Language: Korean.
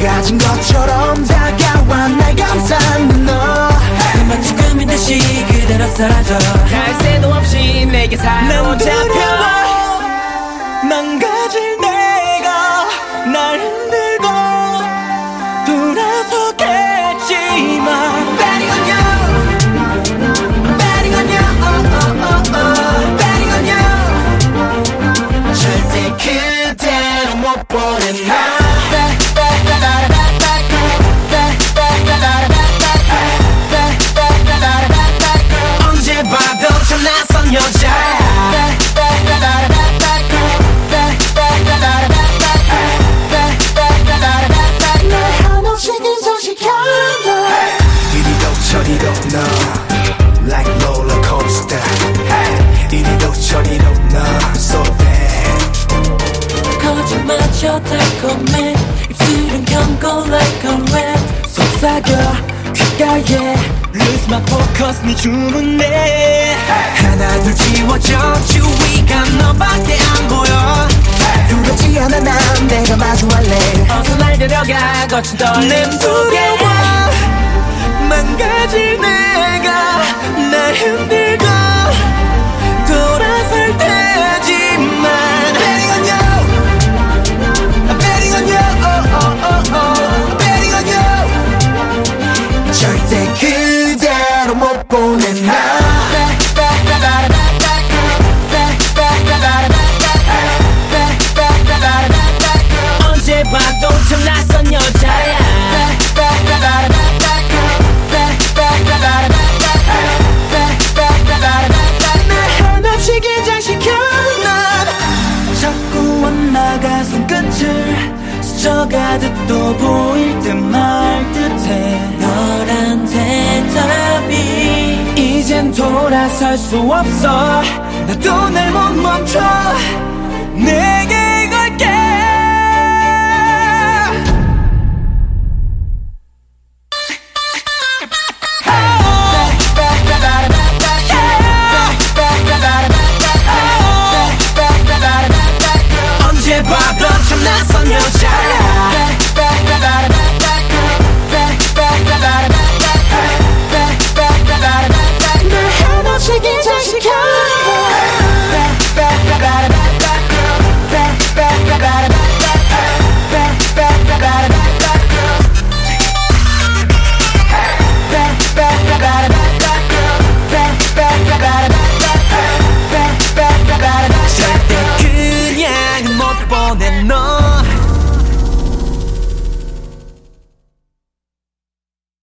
가진 것처럼 다가와 날 감싸는 너. 만 죽음인 듯이 그대로 사라져. 갈 새도 없이 내게 사로잡혀. 망가질 내 달콤해 입술은 경고 like a red 속삭여 귓가에. Lose my focus 네 주문에. 하나 둘 지워져 주위가 너밖에 안 보여. 두렵지 않아 난 내가 마주할래. 어서 날 데려가 거친 떨림 속에. 망가질 내가 날 흔들고 보내 나 언제 봐도 참 낯선 여자야 날 스쳐가듯 또 보일 듯 말 듯해 이젠 돌아설 수 없어. 나도 날 못 멈춰. 내게